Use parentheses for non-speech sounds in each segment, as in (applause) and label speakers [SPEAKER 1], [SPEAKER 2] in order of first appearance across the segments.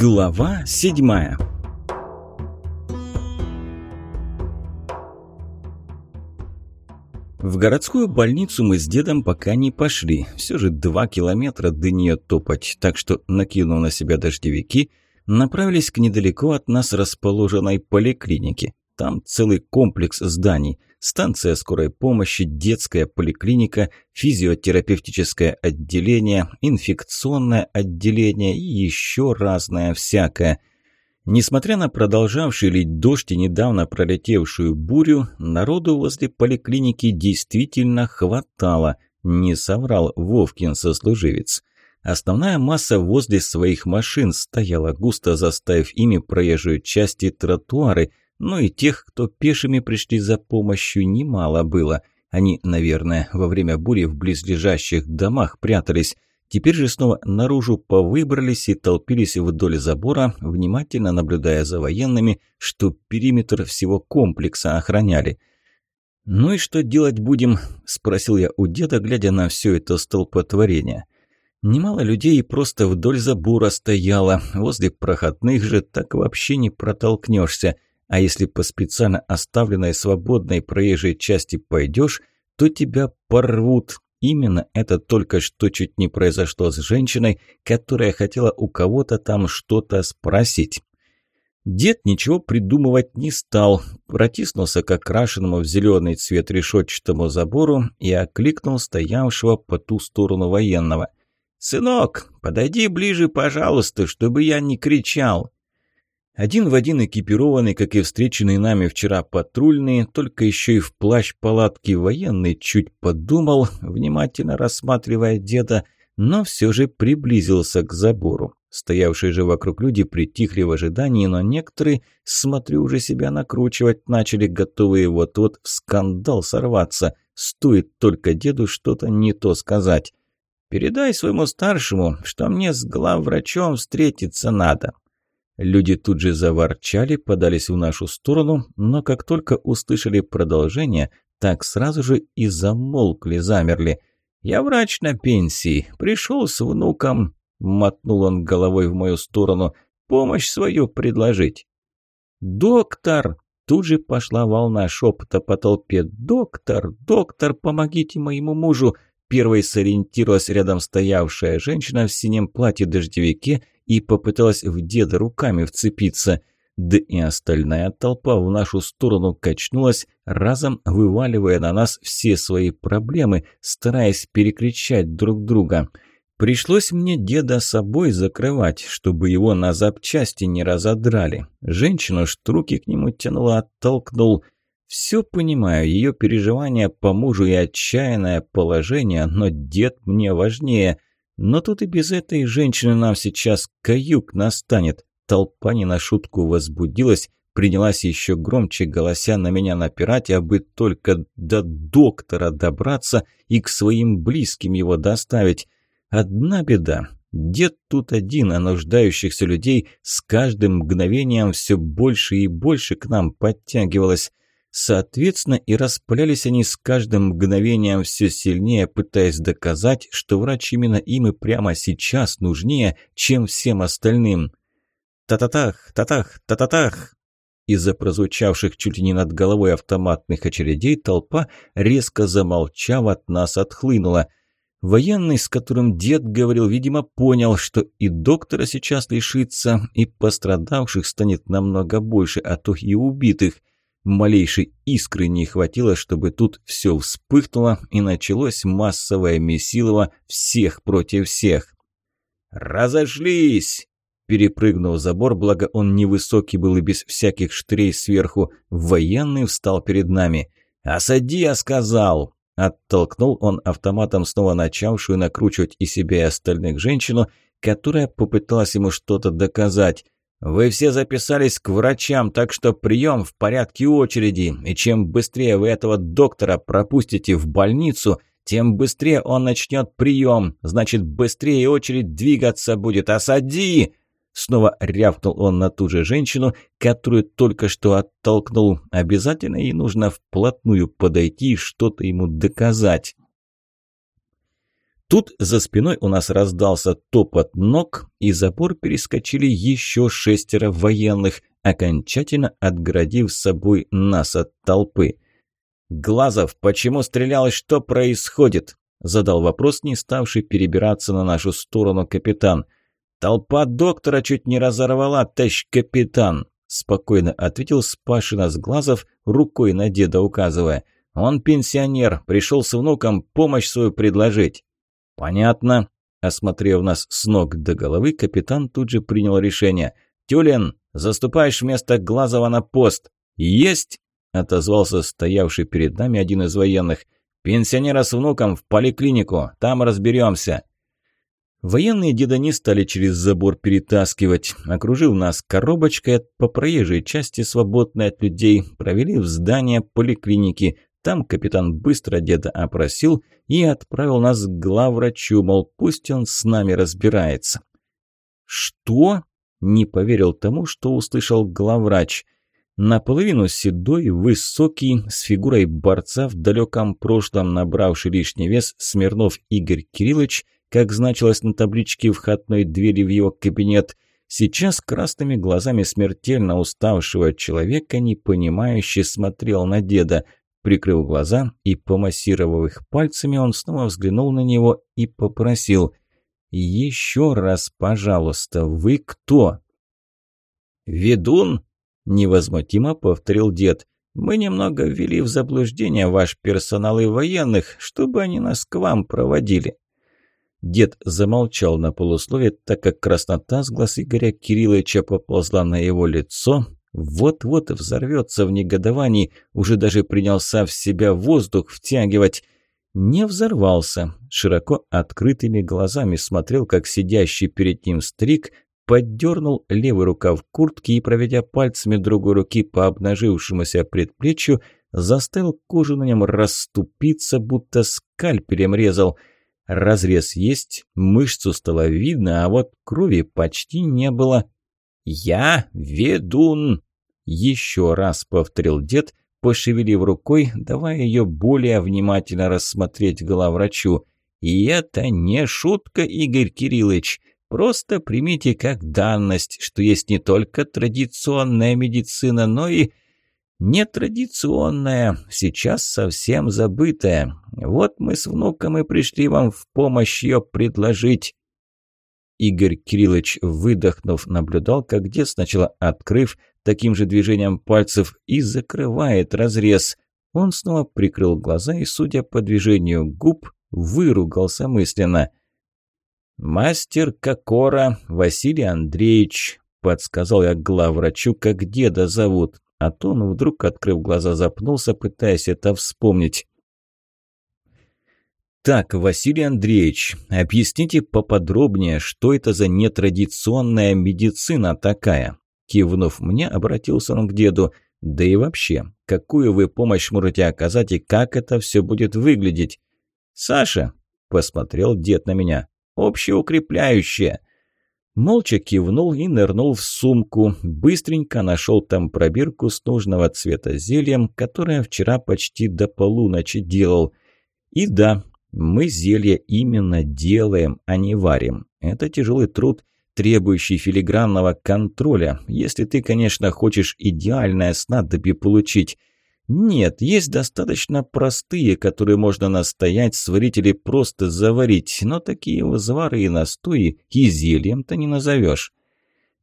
[SPEAKER 1] Глава седьмая В городскую больницу мы с дедом пока не пошли. Все же два километра до нее топать, так что, накинув на себя дождевики, направились к недалеко от нас расположенной поликлинике. Там целый комплекс зданий. Станция скорой помощи, детская поликлиника, физиотерапевтическое отделение, инфекционное отделение и еще разное всякое. Несмотря на продолжавший лить дождь и недавно пролетевшую бурю, народу возле поликлиники действительно хватало. Не соврал Вовкин сослуживец. Основная масса возле своих машин стояла густо, заставив ими проезжую часть и тротуары, но и тех, кто пешими пришли за помощью, немало было. Они, наверное, во время бури в близлежащих домах прятались. Теперь же снова наружу повыбрались и толпились вдоль забора, внимательно наблюдая за военными, что периметр всего комплекса охраняли. «Ну и что делать будем?» – спросил я у деда, глядя на все это столпотворение. Немало людей просто вдоль забора стояло, возле проходных же так вообще не протолкнешься – а если по специально оставленной свободной проезжей части пойдешь, то тебя порвут. Именно это только что чуть не произошло с женщиной, которая хотела у кого-то там что-то спросить. Дед ничего придумывать не стал, протиснулся к окрашенному в зеленый цвет решетчатому забору и окликнул стоявшего по ту сторону военного. «Сынок, подойди ближе, пожалуйста, чтобы я не кричал». Один в один экипированный, как и встреченные нами вчера патрульные, только еще и в плащ палатки военный чуть подумал, внимательно рассматривая деда, но все же приблизился к забору. Стоявшие же вокруг люди притихли в ожидании, но некоторые, смотрю, уже себя накручивать начали, готовые вот-вот в скандал сорваться. Стоит только деду что-то не то сказать. «Передай своему старшему, что мне с главврачом встретиться надо. Люди тут же заворчали, подались в нашу сторону, но как только услышали продолжение, так сразу же и замолкли, замерли. «Я врач на пенсии, пришел с внуком», — мотнул он головой в мою сторону, — «помощь свою предложить». «Доктор!» — тут же пошла волна шепота по толпе. «Доктор! Доктор, помогите моему мужу!» Первой сориентировалась рядом стоявшая женщина в синем платье-дождевике и попыталась в деда руками вцепиться. Да и остальная толпа в нашу сторону качнулась, разом вываливая на нас все свои проблемы, стараясь перекричать друг друга. Пришлось мне деда собой закрывать, чтобы его на запчасти не разодрали. Женщину штруки к нему тянула, оттолкнул. Все понимаю, ее переживания по мужу и отчаянное положение, но дед мне важнее – но тут и без этой женщины нам сейчас каюк настанет. Толпа не на шутку возбудилась, принялась еще громче, голося на меня напирать, бы только до доктора добраться и к своим близким его доставить. Одна беда. Дед тут один, а нуждающихся людей с каждым мгновением все больше и больше к нам подтягивалось. Соответственно, и распылялись они с каждым мгновением все сильнее, пытаясь доказать, что врач именно им и прямо сейчас нужнее, чем всем остальным. «Та-та-тах! Та-тах! Та-та-тах!» Из-за прозвучавших чуть ли не над головой автоматных очередей толпа, резко замолчав, от нас отхлынула. Военный, с которым дед говорил, видимо, понял, что и доктора сейчас лишится, и пострадавших станет намного больше, а то и убитых – Малейшей искры не хватило, чтобы тут все вспыхнуло и началось массовое месилово всех против всех. «Разошлись!» Перепрыгнув забор, благо он невысокий был и без всяких штрей сверху, военный встал перед нами. «Осади, я сказал!» Оттолкнул он автоматом снова начавшую накручивать и себя, и остальных женщину, которая попыталась ему что-то доказать. Вы все записались к врачам, так что прием в порядке очереди, и чем быстрее вы этого доктора пропустите в больницу, тем быстрее он начнет прием, значит, быстрее очередь двигаться будет. Осади!» Снова рявкнул он на ту же женщину, которую только что оттолкнул. Обязательно ей нужно вплотную подойти и что-то ему доказать. Тут за спиной у нас раздался топот ног, и забор перескочили еще шестеро военных, окончательно отгородив собой нас от толпы. «Глазов, почему стрелял и что происходит?» – задал вопрос, не ставший перебираться на нашу сторону капитан. «Толпа доктора чуть не разорвала, товарищ капитан!» – спокойно ответил спасший нас Глазов, рукой на деда указывая. «Он пенсионер, пришел с внуком помощь свою предложить». «Понятно». Осмотрев нас с ног до головы, капитан тут же принял решение. «Тюлин, заступаешь вместо Глазова на пост». «Есть!» – отозвался стоявший перед нами один из военных. «Пенсионера с внуком в поликлинику, там разберемся». Военные деда не стали через забор перетаскивать. Окружив нас коробочкой по проезжей части, свободной от людей, провели в здание поликлиники. Там капитан быстро деда опросил и отправил нас к главврачу, мол, пусть он с нами разбирается. «Что?» – не поверил тому, что услышал главврач – Наполовину седой, высокий, с фигурой борца в далеком прошлом, набравший лишний вес, Смирнов Игорь Кириллович, как значилось на табличке входной двери в его кабинет, сейчас красными глазами смертельно уставшего человека, непонимающе смотрел на деда. Прикрыв глаза и помассировав их пальцами, он снова взглянул на него и попросил «Еще раз, пожалуйста, вы кто?» «Ведун?» Невозмутимо повторил дед. «Мы немного ввели в заблуждение ваш персонал и военных, чтобы они нас к вам проводили». Дед замолчал на полуслове, так как краснота с глаз Игоря Кирилловича поползла на его лицо. Вот-вот взорвется в негодовании, уже даже принялся в себя воздух втягивать. Не взорвался. Широко открытыми глазами смотрел, как сидящий перед ним стрик поддернул левый рукав куртки и, проведя пальцами другой руки по обнажившемуся предплечью, заставил кожу на нем расступиться, будто скальпелем резал. Разрез есть, мышцу стало видно, а вот крови почти не было. «Я ведун!» – еще раз повторил дед, пошевелив рукой, давая ее более внимательно рассмотреть главврачу. «И это не шутка, Игорь Кириллович!» Просто примите как данность, что есть не только традиционная медицина, но и нетрадиционная, сейчас совсем забытая. Вот мы с внуком и пришли вам в помощь ее предложить». Игорь Кириллович, выдохнув, наблюдал, как дед сначала открыв таким же движением пальцев и закрывает разрез. Он снова прикрыл глаза и, судя по движению губ, выругался мысленно – «Мастер Кокора Василий Андреевич», – подсказал я главврачу, как деда зовут. А то он вдруг, открыв глаза, запнулся, пытаясь это вспомнить. «Так, Василий Андреевич, объясните поподробнее, что это за нетрадиционная медицина такая?» Кивнув мне, обратился он к деду. «Да и вообще, какую вы помощь можете оказать и как это все будет выглядеть?» «Саша», – посмотрел дед на меня, общеукрепляющее». Молча кивнул и нырнул в сумку. Быстренько нашел там пробирку с нужного цвета зельем, которое вчера почти до полуночи делал. И да, мы зелье именно делаем, а не варим. Это тяжелый труд, требующий филигранного контроля, если ты, конечно, хочешь идеальное снадобье получить. Нет, есть достаточно простые, которые можно настоять, сварить или просто заварить, но такие узвары и настои и зельем-то не назовешь.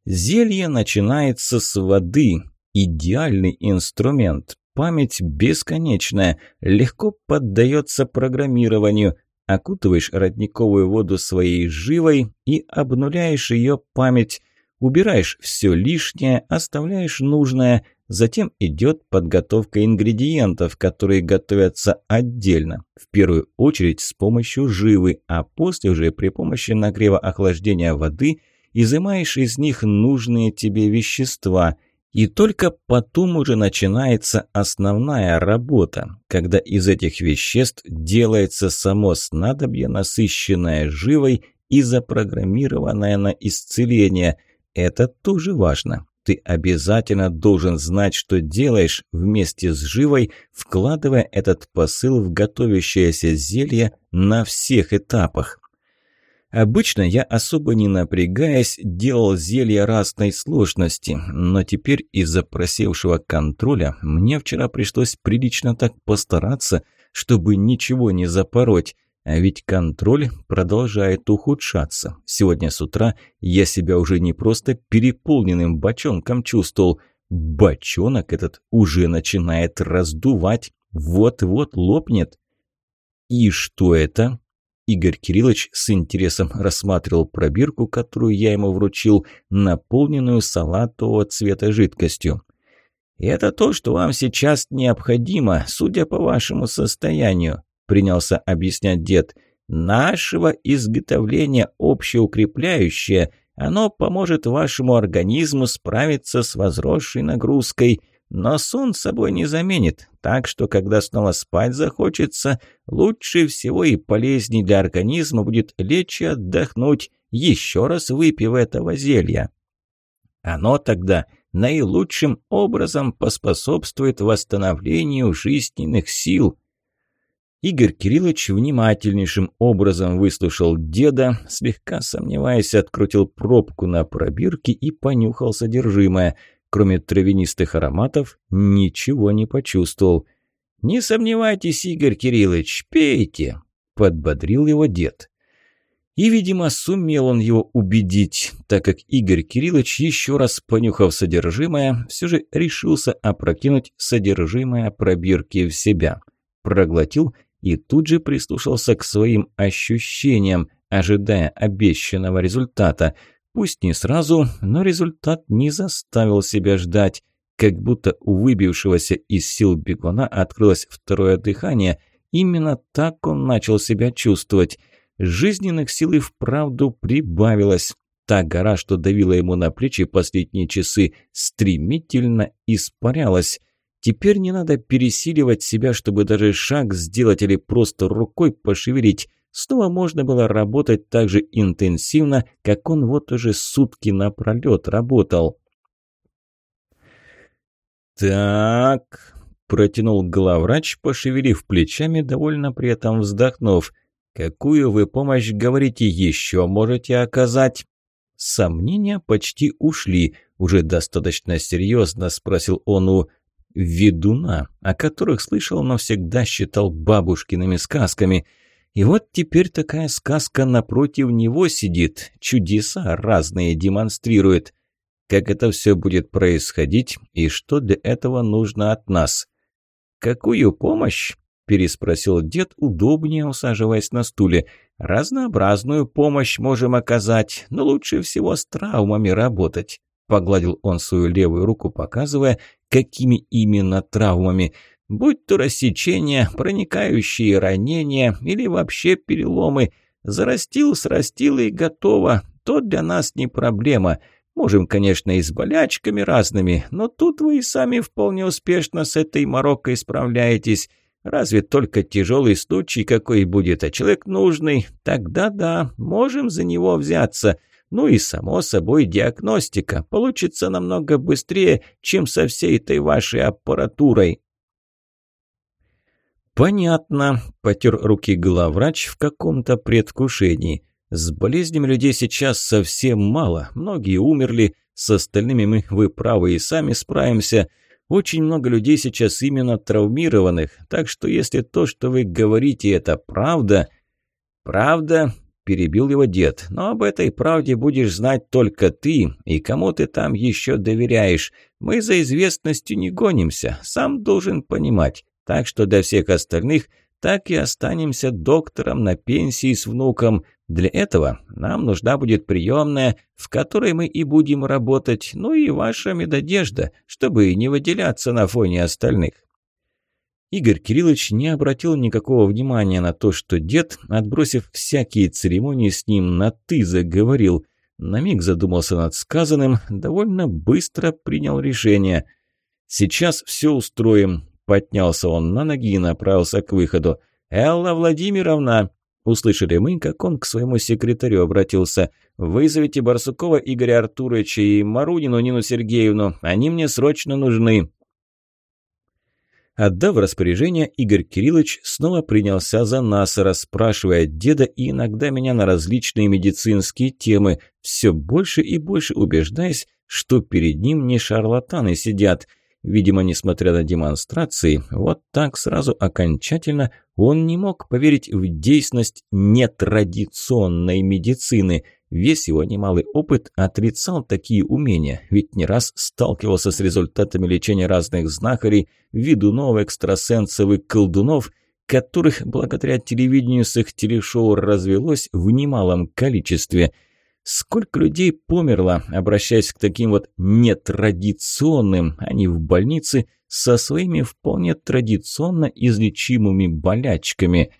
[SPEAKER 1] Зелье начинается с воды. Идеальный инструмент. Память бесконечная, легко поддается программированию. Окутываешь родниковую воду своей живой и обнуляешь ее память. Убираешь все лишнее, оставляешь нужное – Затем идет подготовка ингредиентов, которые готовятся отдельно. В первую очередь с помощью живы, а после уже при помощи нагрева охлаждения воды изымаешь из них нужные тебе вещества. И только потом уже начинается основная работа, когда из этих веществ делается само снадобье, насыщенное живой и запрограммированное на исцеление. Это тоже важно. Ты обязательно должен знать, что делаешь вместе с живой, вкладывая этот посыл в готовящееся зелье на всех этапах. Обычно я, особо не напрягаясь, делал зелья разной сложности, но теперь из-за просевшего контроля мне вчера пришлось прилично так постараться, чтобы ничего не запороть. А ведь контроль продолжает ухудшаться. Сегодня с утра я себя уже не просто переполненным бочонком чувствовал. Бочонок этот уже начинает раздувать, вот-вот лопнет. И что это? Игорь Кириллович с интересом рассматривал пробирку, которую я ему вручил, наполненную салатового цвета жидкостью. «Это то, что вам сейчас необходимо, судя по вашему состоянию», – принялся объяснять дед. «Нашего изготовления общеукрепляющее, оно поможет вашему организму справиться с возросшей нагрузкой». Но сон собой не заменит, так что, когда снова спать захочется, лучше всего и полезней для организма будет лечь и отдохнуть, еще раз выпив этого зелья. Оно тогда наилучшим образом поспособствует восстановлению жизненных сил. Игорь Кириллович внимательнейшим образом выслушал деда, слегка сомневаясь, открутил пробку на пробирке и понюхал содержимое – кроме травянистых ароматов, ничего не почувствовал. «Не сомневайтесь, Игорь Кириллович, пейте!» – подбодрил его дед. И, видимо, сумел он его убедить, так как Игорь Кириллович, еще раз понюхав содержимое, все же решился опрокинуть содержимое пробирки в себя. Проглотил и тут же прислушался к своим ощущениям, ожидая обещанного результата – Пусть не сразу, но результат не заставил себя ждать. Как будто у выбившегося из сил бегуна открылось второе дыхание. Именно так он начал себя чувствовать. Жизненных сил и вправду прибавилось. Та гора, что давила ему на плечи последние часы, стремительно испарялась. Теперь не надо пересиливать себя, чтобы даже шаг сделать или просто рукой пошевелить. Снова можно было работать так же интенсивно, как он вот уже сутки напролет работал. «Так», – протянул главврач, пошевелив плечами, довольно при этом вздохнув. «Какую вы помощь, говорите, еще можете оказать?» Сомнения почти ушли. Уже достаточно серьезно спросил он у ведуна, о которых слышал, но всегда считал бабушкиными сказками – и вот теперь такая сказка напротив него сидит, чудеса разные демонстрирует. Как это все будет происходить и что для этого нужно от нас? «Какую помощь?» – переспросил дед, удобнее усаживаясь на стуле. «Разнообразную помощь можем оказать, но лучше всего с травмами работать». Погладил он свою левую руку, показывая, какими именно травмами – Будь то рассечения, проникающие ранения или вообще переломы. Зарастил, срастил и готово. То для нас не проблема. Можем, конечно, и с болячками разными, но тут вы и сами вполне успешно с этой морокой справляетесь. Разве только тяжелый случай какой будет, а человек нужный, тогда да, можем за него взяться. Ну и, само собой, диагностика получится намного быстрее, чем со всей этой вашей аппаратурой. «Понятно», – потер руки главврач в каком-то предвкушении. «С болезнями людей сейчас совсем мало, многие умерли, с остальными мы, вы правы, и сами справимся. Очень много людей сейчас именно травмированных, так что если то, что вы говорите, это правда...» «Правда?» – перебил его дед. «Но об этой правде будешь знать только ты, и кому ты там еще доверяешь. Мы за известностью не гонимся, сам должен понимать». Так что для всех остальных так и останемся доктором на пенсии с внуком. Для этого нам нужна будет приемная, в которой мы и будем работать, ну и ваша медодежда, чтобы не выделяться на фоне остальных». Игорь Кириллович не обратил никакого внимания на то, что дед, отбросив всякие церемонии с ним, на «ты» заговорил. На миг задумался над сказанным, довольно быстро принял решение. «Сейчас все устроим. Поднялся он на ноги и направился к выходу. «Элла Владимировна!» Услышали мы, как он к своему секретарю обратился. «Вызовите Барсукова Игоря Артуровича и Марунину Нину Сергеевну. Они мне срочно нужны». Отдав распоряжение, Игорь Кириллович снова принялся за нас, расспрашивая деда и иногда меня на различные медицинские темы, все больше и больше убеждаясь, что перед ним не шарлатаны сидят. Видимо, несмотря на демонстрации, вот так сразу окончательно он не мог поверить в действенность нетрадиционной медицины. Весь его немалый опыт отрицал такие умения, ведь не раз сталкивался с результатами лечения разных знахарей, ведунов, экстрасенсов и колдунов, которых благодаря телевидению с их телешоу развелось в немалом количестве – Сколько людей померло, обращаясь к таким вот нетрадиционным, не в больнице, со своими вполне традиционно излечимыми болячками.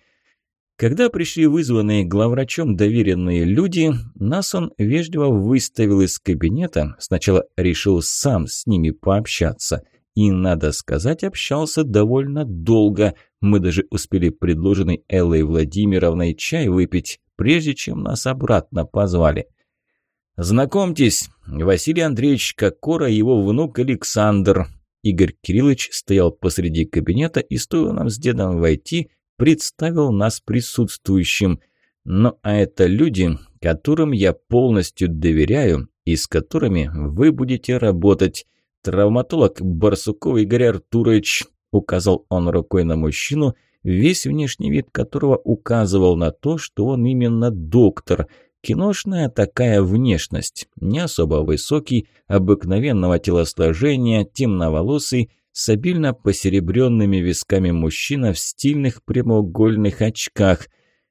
[SPEAKER 1] Когда пришли вызванные главврачом доверенные люди, нас он вежливо выставил из кабинета, сначала решил сам с ними пообщаться. И, надо сказать, общался довольно долго. Мы даже успели предложенный Эллой Владимировной чай выпить, прежде чем нас обратно позвали. «Знакомьтесь, Василий Андреевич Кокора и его внук Александр». Игорь Кириллович стоял посреди кабинета и, стоило нам с дедом войти, представил нас присутствующим. Ну а это люди, которым я полностью доверяю и с которыми вы будете работать. Травматолог Барсуков Игорь Артурович, указал он рукой на мужчину, весь внешний вид которого указывал на то, что он именно доктор – Киношная такая внешность, не особо высокий, обыкновенного телосложения, темноволосый, с обильно посеребренными висками мужчина в стильных прямоугольных очках.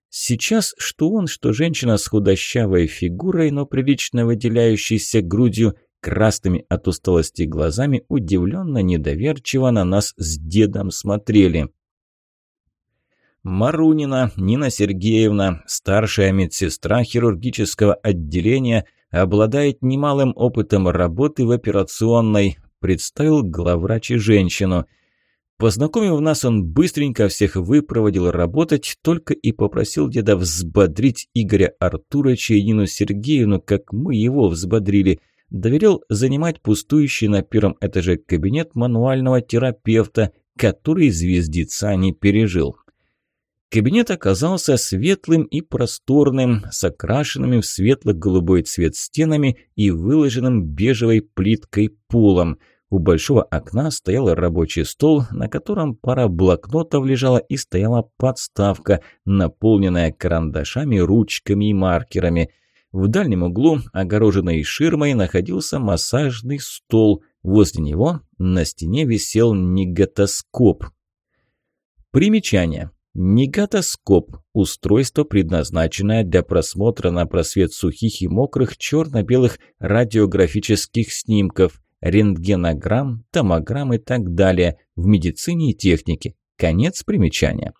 [SPEAKER 1] Сейчас что он, что женщина с худощавой фигурой, но прилично выделяющейся грудью, красными от усталости глазами, удивленно недоверчиво на нас с дедом смотрели. Марунина Нина Сергеевна, старшая медсестра хирургического отделения, обладает немалым опытом работы в операционной, представил главврач и женщину. Познакомив нас, он быстренько всех выпроводил работать, только и попросил деда взбодрить Игоря Артуровича и Нину Сергеевну, как мы его взбодрили. Доверил занимать пустующий на первом этаже кабинет мануального терапевта, который звездеца не пережил. Кабинет оказался светлым и просторным, с окрашенными в светло-голубой цвет стенами и выложенным бежевой плиткой полом. У большого окна стоял рабочий стол, на котором пара блокнотов лежала и стояла подставка, наполненная карандашами, ручками и маркерами. В дальнем углу, огороженной ширмой, находился массажный стол. Возле него на стене висел негатоскоп. Примечание. Негатоскоп – устройство, предназначенное для просмотра на просвет сухих и мокрых черно-белых радиографических снимков, рентгенограмм, томограмм и так далее в медицине и технике. Конец примечания.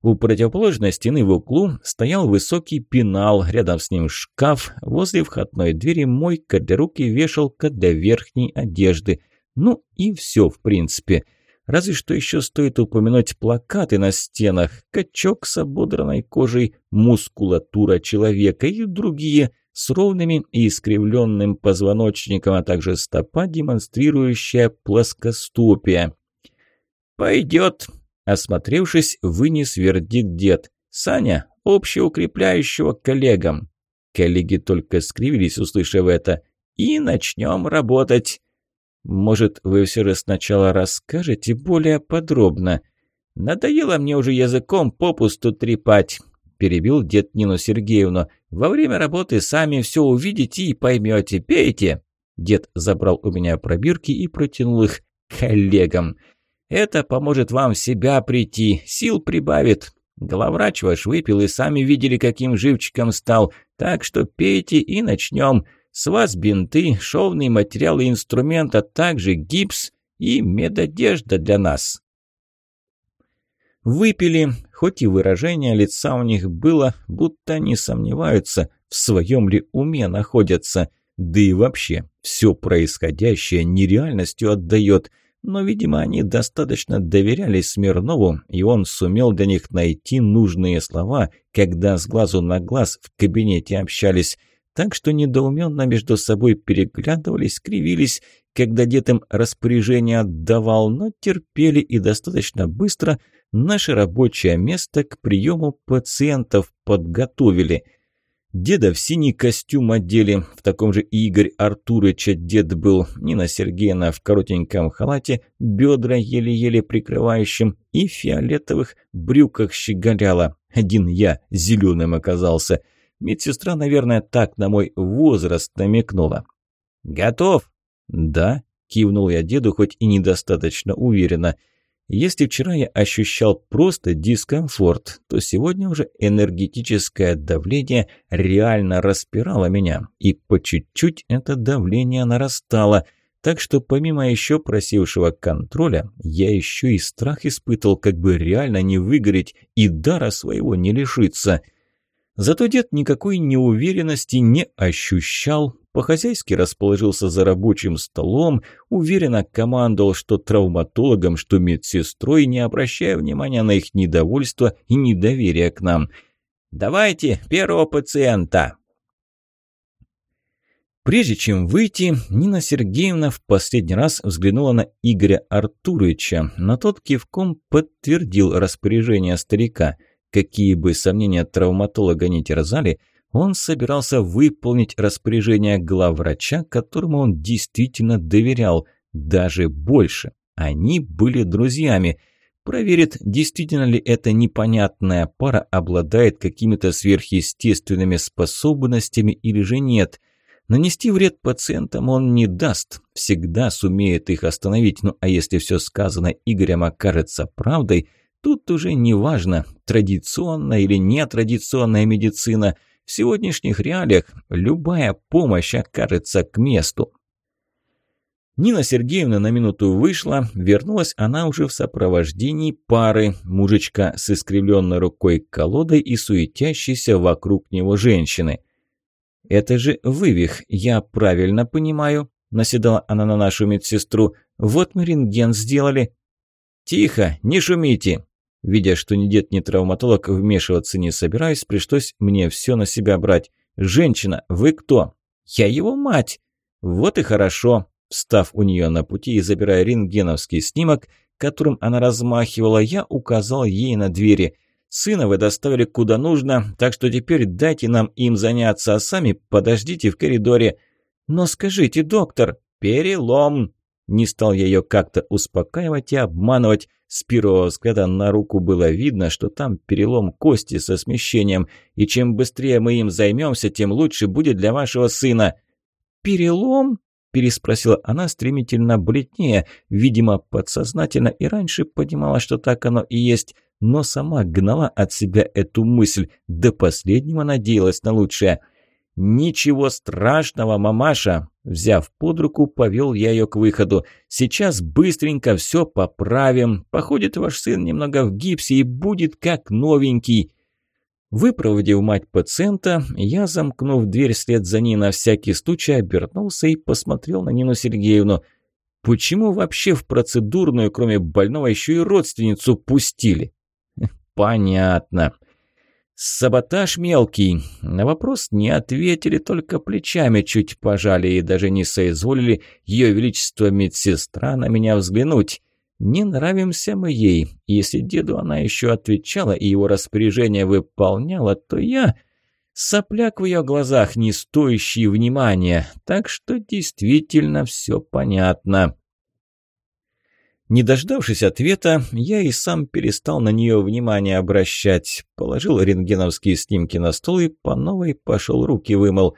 [SPEAKER 1] У противоположной стены в углу стоял высокий пенал, рядом с ним шкаф, возле входной двери мойка для рук и вешалка для верхней одежды. Ну и все в принципе – Разве что еще стоит упомянуть плакаты на стенах, качок с ободранной кожей, мускулатура человека и другие с ровными и искривленным позвоночником, а также стопа, демонстрирующая плоскостопие. «Пойдет», – осмотревшись, вынес вердикт дед. «Саня, общеукрепляющего коллегам». Коллеги только скривились, услышав это. «И начнем работать». Может, вы все же сначала расскажете более подробно? Надоело мне уже языком попусту трепать, перебил дед Нину Сергеевну. Во время работы сами все увидите и поймете. Пейте. Дед забрал у меня пробирки и протянул их коллегам. Это поможет вам в себя прийти, сил прибавит. Главврач ваш выпил и сами видели, каким живчиком стал. Так что пейте и начнем. С вас бинты, шовный материал и инструмент, а также гипс и медодежда для нас. Выпили, хоть и выражение лица у них было, будто они сомневаются, в своем ли уме находятся. Да и вообще, все происходящее нереальностью отдает. но, видимо, они достаточно доверяли Смирнову, и он сумел для них найти нужные слова, когда с глазу на глаз в кабинете общались. Так что недоуменно между собой переглядывались, кривились, когда дед им распоряжение отдавал, но терпели и достаточно быстро наше рабочее место к приему пациентов подготовили – Деда в синий костюм одели, в таком же Игорь Артурыча дед был, Нина Сергеевна в коротеньком халате, бедра еле-еле прикрывающим и фиолетовых брюках щеголяла. Один я зеленым оказался. Медсестра, наверное, так на мой возраст намекнула. «Готов?» «Да», – кивнул я деду, хоть и недостаточно уверенно – если вчера я ощущал просто дискомфорт, то сегодня уже энергетическое давление реально распирало меня, и по чуть-чуть это давление нарастало. Так что помимо еще просившего контроля, я еще и страх испытывал, как бы реально не выгореть и дара своего не лишиться. Зато дед никакой неуверенности не ощущал, по-хозяйски расположился за рабочим столом, уверенно командовал что травматологом, что медсестрой, не обращая внимания на их недовольство и недоверие к нам. «Давайте первого пациента!» Прежде чем выйти, Нина Сергеевна в последний раз взглянула на Игоря Артуровича, но тот кивком подтвердил распоряжение старика. Какие бы сомнения травматолога не терзали – он собирался выполнить распоряжение главврача, которому он действительно доверял, даже больше. Они были друзьями. Проверит, действительно ли эта непонятная пара обладает какими-то сверхъестественными способностями или же нет. Нанести вред пациентам он не даст, всегда сумеет их остановить. Ну а если все сказано Игорем окажется правдой, тут уже не важно, традиционная или нетрадиционная медицина – в сегодняшних реалиях любая помощь окажется к месту. Нина Сергеевна на минуту вышла, вернулась она уже в сопровождении пары, мужичка с искривленной рукой колодой и суетящейся вокруг него женщины. «Это же вывих, я правильно понимаю?» – наседала она на нашу медсестру. «Вот мы рентген сделали». «Тихо, не шумите!» Видя, что ни дед, ни травматолог вмешиваться не собираюсь, пришлось мне все на себя брать. «Женщина, вы кто?» «Я его мать!» «Вот и хорошо!» Встав у нее на пути и забирая рентгеновский снимок, которым она размахивала, я указал ей на двери. «Сына вы доставили куда нужно, так что теперь дайте нам им заняться, а сами подождите в коридоре». «Но скажите, доктор...» «Перелом!» Не стал я ее как-то успокаивать и обманывать. С первого взгляда на руку было видно, что там перелом кости со смещением, и чем быстрее мы им займемся, тем лучше будет для вашего сына». «Перелом?» – переспросила она стремительно бледнее, видимо, подсознательно и раньше понимала, что так оно и есть, но сама гнала от себя эту мысль, до последнего надеялась на лучшее – «Ничего страшного, мамаша!» Взяв под руку, повел я ее к выходу. «Сейчас быстренько все поправим. Походит ваш сын немного в гипсе и будет как новенький». Выпроводив мать пациента, я, замкнув дверь вслед за ней на всякий случай, обернулся и посмотрел на Нину Сергеевну. «Почему вообще в процедурную, кроме больного, еще и родственницу пустили?» (laughs) «Понятно». «Саботаж мелкий». На вопрос не ответили, только плечами чуть пожали и даже не соизволили ее величество медсестра на меня взглянуть. Не нравимся мы ей. Если деду она еще отвечала и его распоряжение выполняла, то я... Сопляк в ее глазах, не стоящий внимания. Так что действительно все понятно. Не дождавшись ответа, я и сам перестал на нее внимание обращать. Положил рентгеновские снимки на стол и по новой пошел руки вымыл.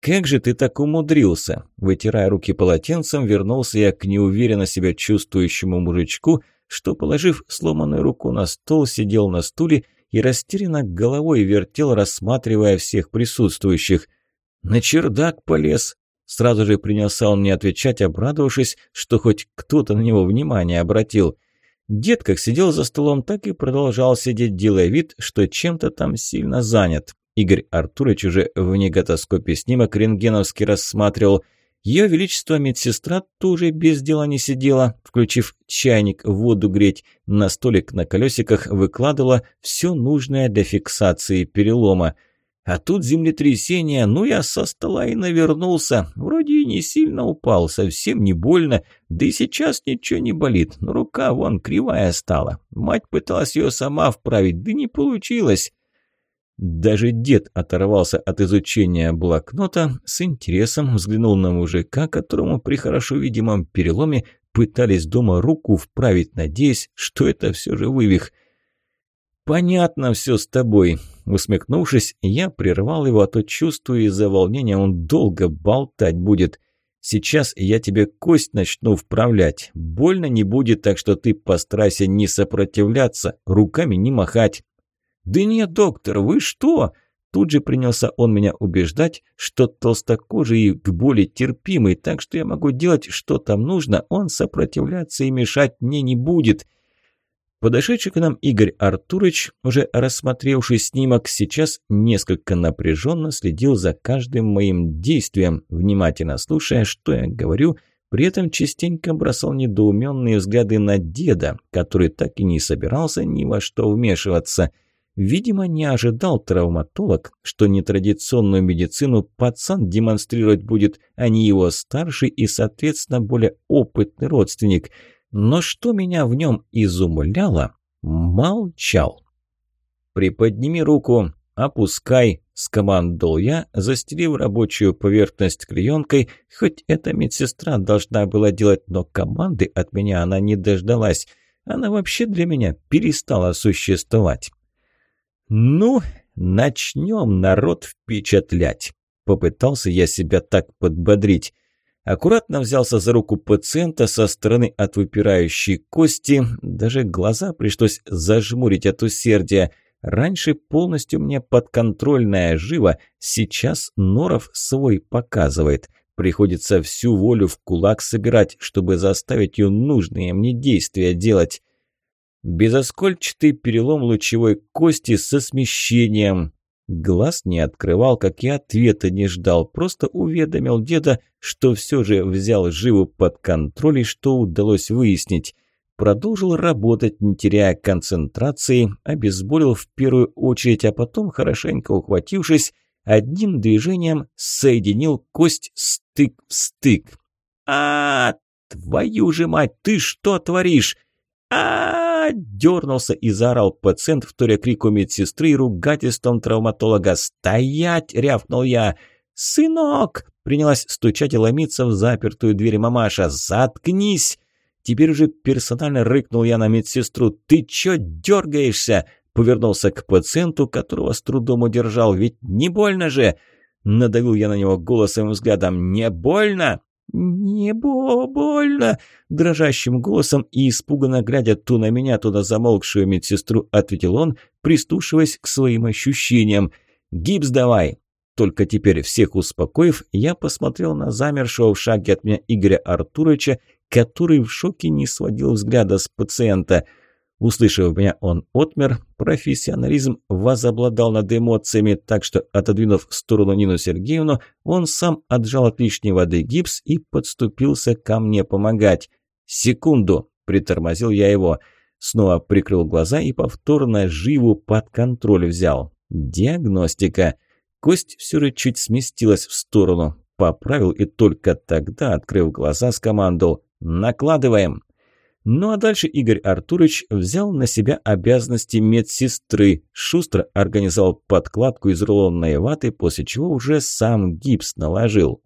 [SPEAKER 1] «Как же ты так умудрился?» Вытирая руки полотенцем, вернулся я к неуверенно себя чувствующему мужичку, что, положив сломанную руку на стол, сидел на стуле и растерянно головой вертел, рассматривая всех присутствующих. «На чердак полез», Сразу же принялся он мне отвечать, обрадовавшись, что хоть кто-то на него внимание обратил. Дед как сидел за столом, так и продолжал сидеть, делая вид, что чем-то там сильно занят. Игорь Артурович уже в неготоскопе снимок рентгеновский рассматривал. Ее величество медсестра тоже без дела не сидела, включив чайник, воду греть, на столик на колесиках выкладывала все нужное для фиксации перелома. А тут землетрясение, ну я со стола и навернулся. Вроде и не сильно упал, совсем не больно, да и сейчас ничего не болит, но рука вон кривая стала. Мать пыталась ее сама вправить, да не получилось. Даже дед оторвался от изучения блокнота, с интересом взглянул на мужика, которому при хорошо видимом переломе пытались дома руку вправить, надеясь, что это все же вывих. «Понятно все с тобой», – усмехнувшись, я прервал его, а то чувствую из-за волнения он долго болтать будет. «Сейчас я тебе кость начну вправлять. Больно не будет, так что ты постарайся не сопротивляться, руками не махать». «Да нет, доктор, вы что?» Тут же принялся он меня убеждать, что толстокожий к боли терпимый, так что я могу делать, что там нужно, он сопротивляться и мешать мне не будет. Подошедший к нам Игорь Артурович, уже рассмотревший снимок, сейчас несколько напряженно следил за каждым моим действием, внимательно слушая, что я говорю, при этом частенько бросал недоуменные взгляды на деда, который так и не собирался ни во что вмешиваться – Видимо, не ожидал травматолог, что нетрадиционную медицину пацан демонстрировать будет, а не его старший и, соответственно, более опытный родственник. Но что меня в нем изумляло, молчал. «Приподними руку, опускай», – скомандовал я, застелив рабочую поверхность клеенкой, хоть эта медсестра должна была делать, но команды от меня она не дождалась. Она вообще для меня перестала существовать. «Ну, начнем народ впечатлять!» Попытался я себя так подбодрить. Аккуратно взялся за руку пациента со стороны от выпирающей кости. Даже глаза пришлось зажмурить от усердия. Раньше полностью мне подконтрольная жива, сейчас Норов свой показывает. Приходится всю волю в кулак собирать, чтобы заставить ее нужные мне действия делать. Безоскольчатый перелом лучевой кости со смещением. Глаз не открывал, как и ответа не ждал, просто уведомил деда, что все же взял живу под контроль и что удалось выяснить. Продолжил работать, не теряя концентрации, обезболил в первую очередь, а потом, хорошенько ухватившись, одним движением соединил кость стык в стык. а, -а, -а Твою же мать, ты что творишь? а дернулся и заорал пациент, вторя крику медсестры и ругательством травматолога. «Стоять!» – рявкнул я. «Сынок!» – принялась стучать и ломиться в запертую дверь мамаша. «Заткнись!» Теперь уже персонально рыкнул я на медсестру. «Ты чё дергаешься?» Повернулся к пациенту, которого с трудом удержал. «Ведь не больно же!» Надавил я на него голосом и взглядом. «Не больно?» «Не больно!» – дрожащим голосом и испуганно глядя то на меня, то на замолкшую медсестру, ответил он, пристушиваясь к своим ощущениям. «Гипс давай!» Только теперь, всех успокоив, я посмотрел на замершего в шаге от меня Игоря Артуровича, который в шоке не сводил взгляда с пациента – Услышав меня, он отмер. Профессионализм возобладал над эмоциями, так что, отодвинув в сторону Нину Сергеевну, он сам отжал от лишней воды гипс и подступился ко мне помогать. «Секунду!» – притормозил я его. Снова прикрыл глаза и повторно живу под контроль взял. Диагностика. Кость все же чуть сместилась в сторону. Поправил и только тогда, открыв глаза, скомандовал «Накладываем!» Ну а дальше Игорь Артурович взял на себя обязанности медсестры, шустро организовал подкладку из рулонной ваты, после чего уже сам гипс наложил.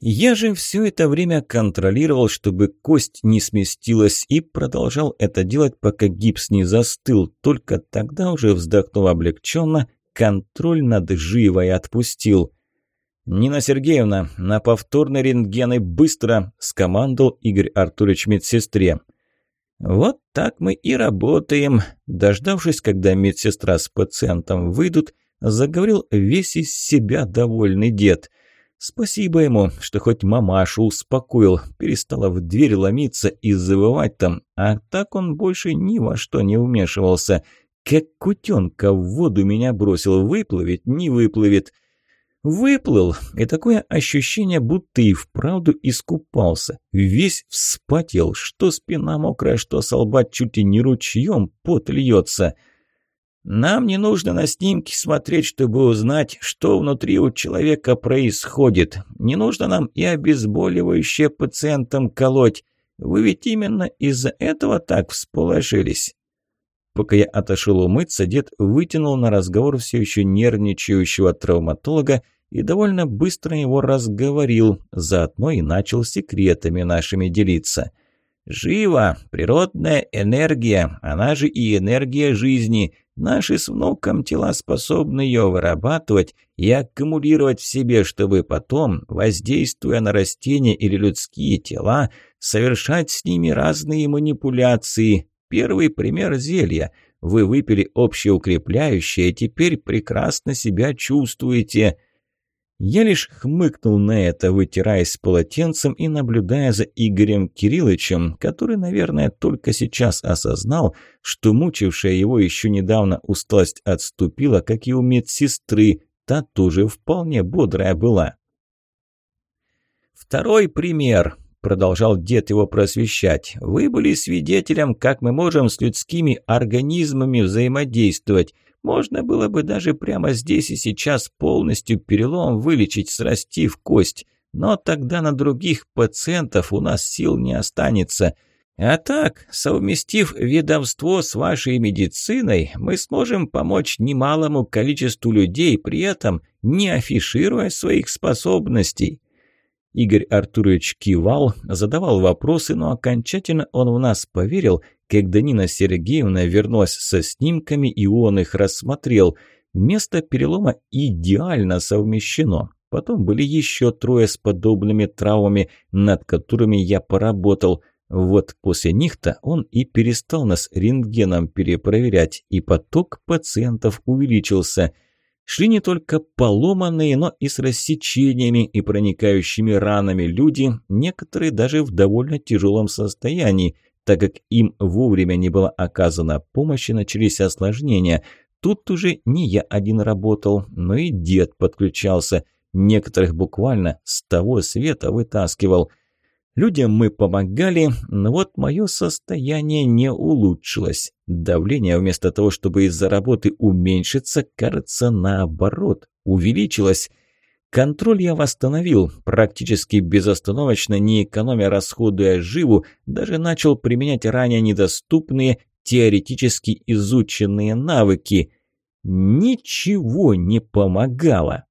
[SPEAKER 1] Я же все это время контролировал, чтобы кость не сместилась и продолжал это делать, пока гипс не застыл. Только тогда уже вздохнув облегченно, контроль над живой отпустил. «Нина Сергеевна, на повторный рентген и быстро!» – скомандовал Игорь Артурович медсестре. «Вот так мы и работаем!» Дождавшись, когда медсестра с пациентом выйдут, заговорил весь из себя довольный дед. Спасибо ему, что хоть мамашу успокоил, перестала в дверь ломиться и завывать там, а так он больше ни во что не вмешивался. Как кутенка в воду меня бросил, выплывет, не выплывет. Выплыл, и такое ощущение, будто и вправду искупался. Весь вспотел, что спина мокрая, что со чуть и не ручьем пот льется. Нам не нужно на снимки смотреть, чтобы узнать, что внутри у человека происходит. Не нужно нам и обезболивающее пациентам колоть. Вы ведь именно из-за этого так всположились. Пока я отошел умыться, дед вытянул на разговор все еще нервничающего травматолога и довольно быстро его разговорил, заодно и начал секретами нашими делиться. «Живо! Природная энергия, она же и энергия жизни. Наши с внуком тела способны ее вырабатывать и аккумулировать в себе, чтобы потом, воздействуя на растения или людские тела, совершать с ними разные манипуляции, Первый пример зелья. Вы выпили общеукрепляющее, теперь прекрасно себя чувствуете. Я лишь хмыкнул на это, вытираясь полотенцем и наблюдая за Игорем Кирилловичем, который, наверное, только сейчас осознал, что мучившая его еще недавно усталость отступила, как и у медсестры, та тоже вполне бодрая была. Второй пример продолжал дед его просвещать, вы были свидетелем, как мы можем с людскими организмами взаимодействовать. Можно было бы даже прямо здесь и сейчас полностью перелом вылечить, срастив кость. Но тогда на других пациентов у нас сил не останется. А так, совместив ведовство с вашей медициной, мы сможем помочь немалому количеству людей, при этом не афишируя своих способностей. Игорь Артурович кивал, задавал вопросы, но окончательно он в нас поверил, когда Нина Сергеевна вернулась со снимками, и он их рассмотрел. Место перелома идеально совмещено. Потом были еще трое с подобными травмами, над которыми я поработал. Вот после них-то он и перестал нас рентгеном перепроверять, и поток пациентов увеличился – Шли не только поломанные, но и с рассечениями и проникающими ранами люди, некоторые даже в довольно тяжелом состоянии, так как им вовремя не была оказана помощь и начались осложнения. Тут уже не я один работал, но и дед подключался. Некоторых буквально с того света вытаскивал – Людям мы помогали, но вот мое состояние не улучшилось. Давление вместо того, чтобы из-за работы уменьшиться, кажется, наоборот, увеличилось. Контроль я восстановил, практически безостановочно, не экономя расходуя живу, даже начал применять ранее недоступные, теоретически изученные навыки. Ничего не помогало.